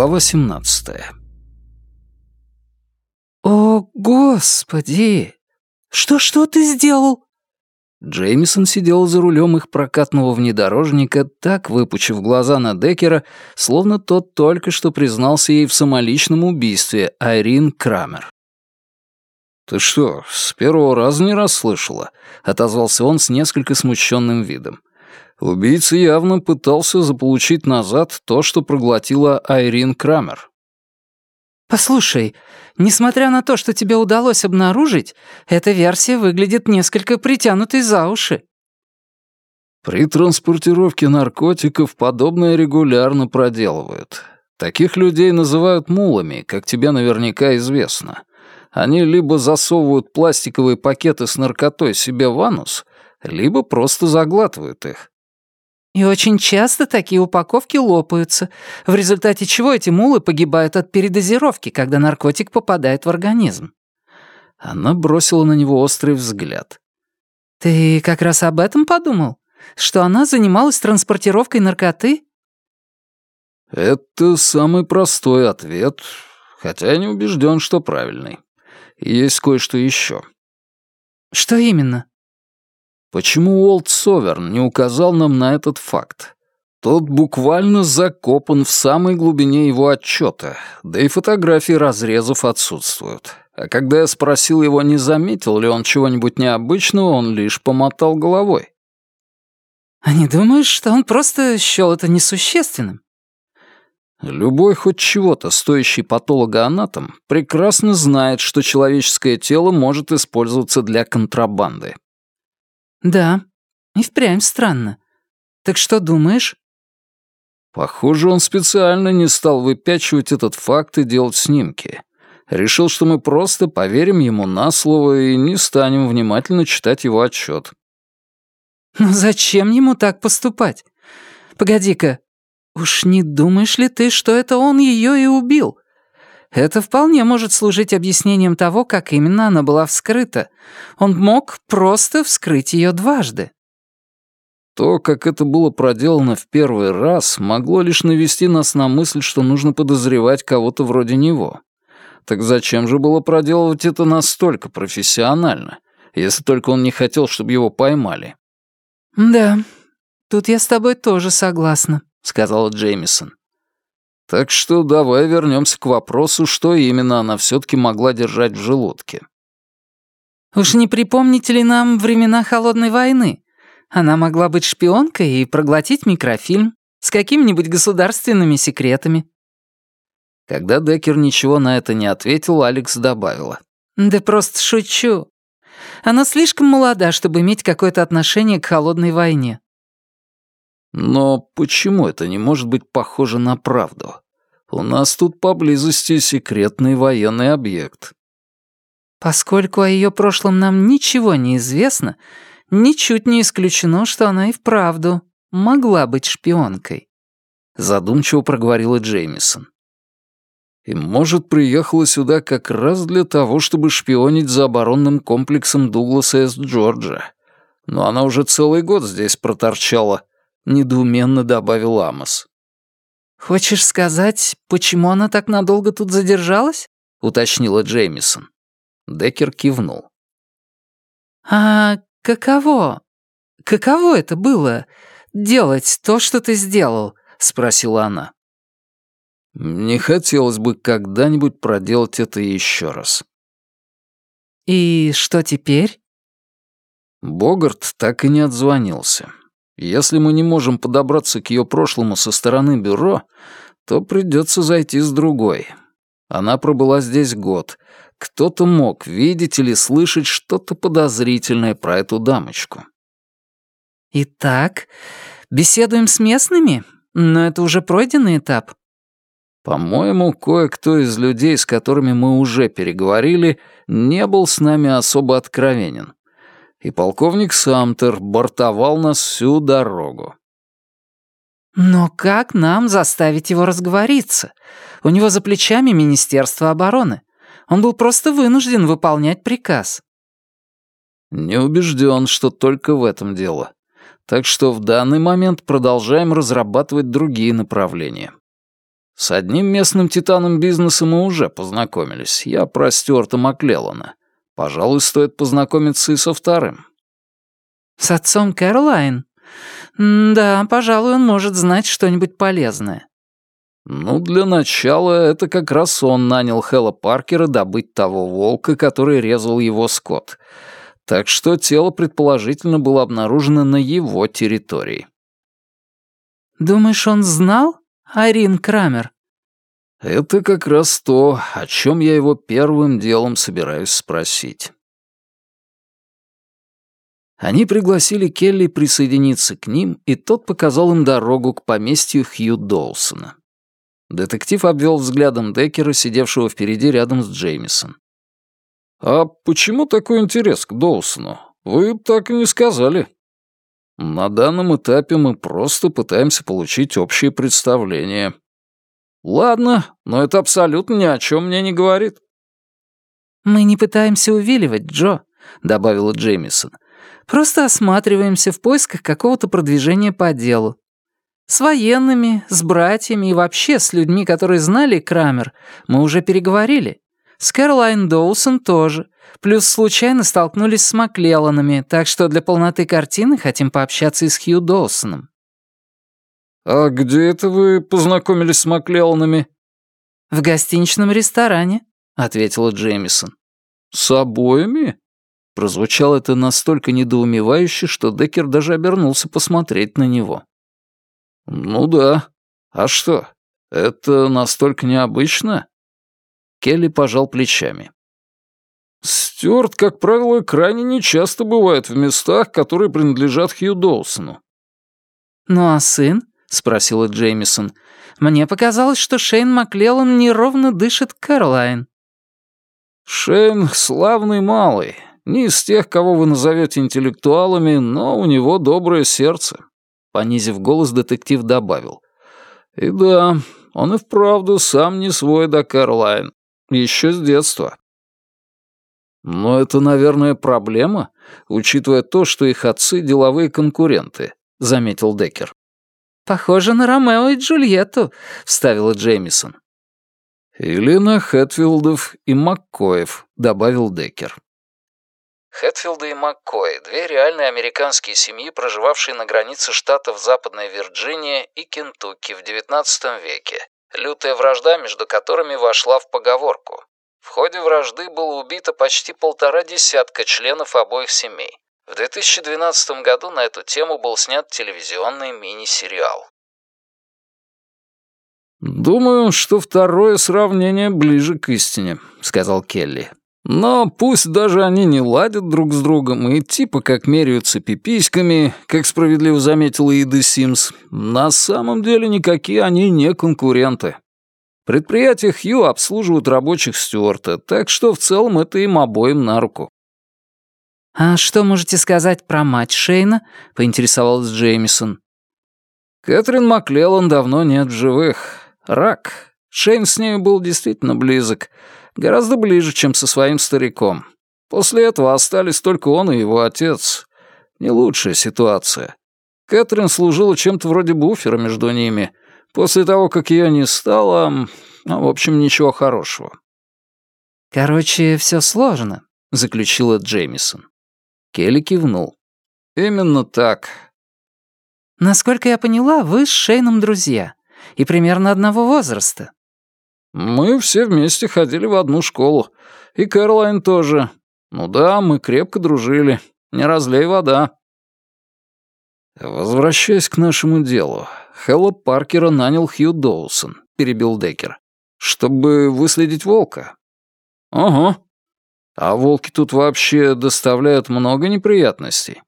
Глава 17 «О, Господи! Что-что ты сделал?» Джеймисон сидел за рулем их прокатного внедорожника, так выпучив глаза на Деккера, словно тот только что признался ей в самоличном убийстве Айрин Крамер. «Ты что, с первого раза не расслышала?» — отозвался он с несколько смущенным видом. Убийца явно пытался заполучить назад то, что проглотила Айрин Крамер. «Послушай, несмотря на то, что тебе удалось обнаружить, эта версия выглядит несколько притянутой за уши». При транспортировке наркотиков подобное регулярно проделывают. Таких людей называют мулами, как тебе наверняка известно. Они либо засовывают пластиковые пакеты с наркотой себе в анус, либо просто заглатывают их. И очень часто такие упаковки лопаются, в результате чего эти мулы погибают от передозировки, когда наркотик попадает в организм. Она бросила на него острый взгляд. «Ты как раз об этом подумал? Что она занималась транспортировкой наркоты?» «Это самый простой ответ, хотя я не убежден, что правильный. Есть кое-что еще». «Что именно?» Почему Уолт Соверн не указал нам на этот факт? Тот буквально закопан в самой глубине его отчета, да и фотографии разрезов отсутствуют. А когда я спросил его, не заметил ли он чего-нибудь необычного, он лишь помотал головой. «А не думаешь, что он просто счёл это несущественным?» Любой хоть чего-то стоящий патологоанатом прекрасно знает, что человеческое тело может использоваться для контрабанды. «Да, и впрямь странно. Так что думаешь?» Похоже, он специально не стал выпячивать этот факт и делать снимки. Решил, что мы просто поверим ему на слово и не станем внимательно читать его отчет. «Но зачем ему так поступать? Погоди-ка, уж не думаешь ли ты, что это он ее и убил? Это вполне может служить объяснением того, как именно она была вскрыта. Он мог просто вскрыть ее дважды. То, как это было проделано в первый раз, могло лишь навести нас на мысль, что нужно подозревать кого-то вроде него. Так зачем же было проделывать это настолько профессионально, если только он не хотел, чтобы его поймали? «Да, тут я с тобой тоже согласна», — сказала Джеймисон. Так что давай вернемся к вопросу, что именно она все-таки могла держать в желудке. «Уж не припомните ли нам времена Холодной войны? Она могла быть шпионкой и проглотить микрофильм с какими-нибудь государственными секретами». Когда Деккер ничего на это не ответил, Алекс добавила. «Да просто шучу. Она слишком молода, чтобы иметь какое-то отношение к Холодной войне. Но почему это не может быть похоже на правду? У нас тут поблизости секретный военный объект. Поскольку о ее прошлом нам ничего не известно, ничуть не исключено, что она и вправду могла быть шпионкой. Задумчиво проговорила Джеймисон. И, может, приехала сюда как раз для того, чтобы шпионить за оборонным комплексом Дугласа С. Джорджа. Но она уже целый год здесь проторчала, — недоуменно добавил Амос. «Хочешь сказать, почему она так надолго тут задержалась?» — уточнила Джеймисон. Деккер кивнул. «А каково? Каково это было — делать то, что ты сделал?» — спросила она. «Не хотелось бы когда-нибудь проделать это еще раз». «И что теперь?» Богарт так и не отзвонился. Если мы не можем подобраться к ее прошлому со стороны бюро, то придется зайти с другой. Она пробыла здесь год. Кто-то мог видеть или слышать что-то подозрительное про эту дамочку. «Итак, беседуем с местными? Но это уже пройденный этап». По-моему, кое-кто из людей, с которыми мы уже переговорили, не был с нами особо откровенен и полковник Самтер бортовал нас всю дорогу. «Но как нам заставить его разговориться? У него за плечами Министерство обороны. Он был просто вынужден выполнять приказ». «Не убежден, что только в этом дело. Так что в данный момент продолжаем разрабатывать другие направления. С одним местным титаном бизнеса мы уже познакомились. Я про Стюарта Маклеллана. Пожалуй, стоит познакомиться и со вторым. С отцом Кэролайн? Да, пожалуй, он может знать что-нибудь полезное. Ну, для начала, это как раз он нанял Хэлла Паркера добыть того волка, который резал его скот. Так что тело, предположительно, было обнаружено на его территории. «Думаешь, он знал, Арин Крамер?» Это как раз то, о чем я его первым делом собираюсь спросить. Они пригласили Келли присоединиться к ним, и тот показал им дорогу к поместью Хью Доусона. Детектив обвел взглядом Деккера, сидевшего впереди рядом с Джеймисон. «А почему такой интерес к Доусону? Вы так и не сказали». «На данном этапе мы просто пытаемся получить общее представление». «Ладно, но это абсолютно ни о чем мне не говорит». «Мы не пытаемся увиливать, Джо», — добавила Джеймисон. «Просто осматриваемся в поисках какого-то продвижения по делу. С военными, с братьями и вообще с людьми, которые знали Крамер, мы уже переговорили. С Кэролайн Доусон тоже. Плюс случайно столкнулись с Маклелланами, так что для полноты картины хотим пообщаться и с Хью Доусоном. «А где это вы познакомились с Маклелланами?» «В гостиничном ресторане», — ответила Джеймисон. «С обоими?» Прозвучало это настолько недоумевающе, что Деккер даже обернулся посмотреть на него. «Ну да. А что, это настолько необычно?» Келли пожал плечами. «Стюарт, как правило, крайне нечасто бывает в местах, которые принадлежат Хью Доусону». «Ну а сын?» — спросила Джеймисон. «Мне показалось, что Шейн Маклеллан неровно дышит Кэролайн». «Шейн — славный малый, не из тех, кого вы назовете интеллектуалами, но у него доброе сердце. Понизив голос, детектив добавил. «И да, он и вправду сам не свой до Карлайн. Еще с детства». «Но это, наверное, проблема, учитывая то, что их отцы — деловые конкуренты», — заметил Деккер. «Похоже на Ромео и Джульетту», — вставила Джеймисон. «Или на Хэтфилдов и Маккоев», — добавил Деккер. Хэтфилды и Маккои – две реальные американские семьи, проживавшие на границе штатов Западная Вирджиния и Кентукки в XIX веке, лютая вражда между которыми вошла в поговорку. В ходе вражды было убито почти полтора десятка членов обоих семей. В 2012 году на эту тему был снят телевизионный мини-сериал. «Думаю, что второе сравнение ближе к истине», — сказал Келли. Но пусть даже они не ладят друг с другом и типа как меряются пиписьками, как справедливо заметила Ида Симс, на самом деле никакие они не конкуренты. Предприятия Хью обслуживают рабочих Стюарта, так что в целом это им обоим на руку. «А что можете сказать про мать Шейна?» — поинтересовалась Джеймисон. Кэтрин Маклеллан давно нет в живых. Рак. Шейн с нею был действительно близок — Гораздо ближе, чем со своим стариком. После этого остались только он и его отец. Не лучшая ситуация. Кэтрин служила чем-то вроде буфера между ними. После того, как ее не стало, ну, в общем, ничего хорошего. «Короче, все сложно», — заключила Джеймисон. Келли кивнул. «Именно так». «Насколько я поняла, вы с Шейном друзья. И примерно одного возраста». Мы все вместе ходили в одну школу. И Кэролайн тоже. Ну да, мы крепко дружили. Не разлей вода. Возвращаясь к нашему делу. Хэлла Паркера нанял Хью Доусон, перебил Деккер. Чтобы выследить волка. Ага. А волки тут вообще доставляют много неприятностей.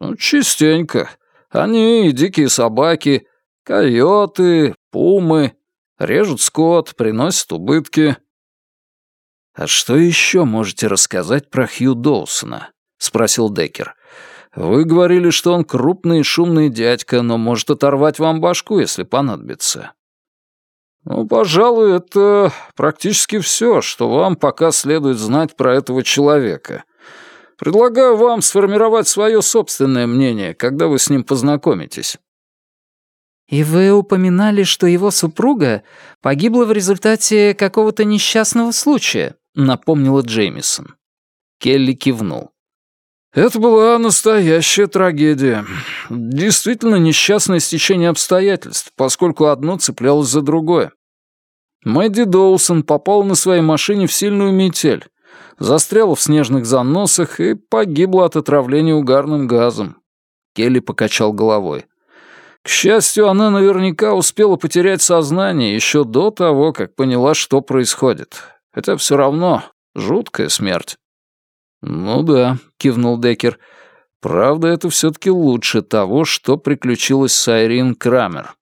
Ну, частенько. Они дикие собаки, койоты, пумы, Режут скот, приносят убытки. «А что еще можете рассказать про Хью Доусона?» — спросил Деккер. «Вы говорили, что он крупный и шумный дядька, но может оторвать вам башку, если понадобится». «Ну, пожалуй, это практически все, что вам пока следует знать про этого человека. Предлагаю вам сформировать свое собственное мнение, когда вы с ним познакомитесь». «И вы упоминали, что его супруга погибла в результате какого-то несчастного случая», — напомнила Джеймисон. Келли кивнул. Это была настоящая трагедия. Действительно несчастное стечение обстоятельств, поскольку одно цеплялось за другое. Мэдди Доусон попала на своей машине в сильную метель, застряла в снежных заносах и погибла от отравления угарным газом. Келли покачал головой. К счастью, она наверняка успела потерять сознание еще до того, как поняла, что происходит. Хотя все равно жуткая смерть. «Ну да», — кивнул Деккер. «Правда, это все-таки лучше того, что приключилось с Айрин Крамер».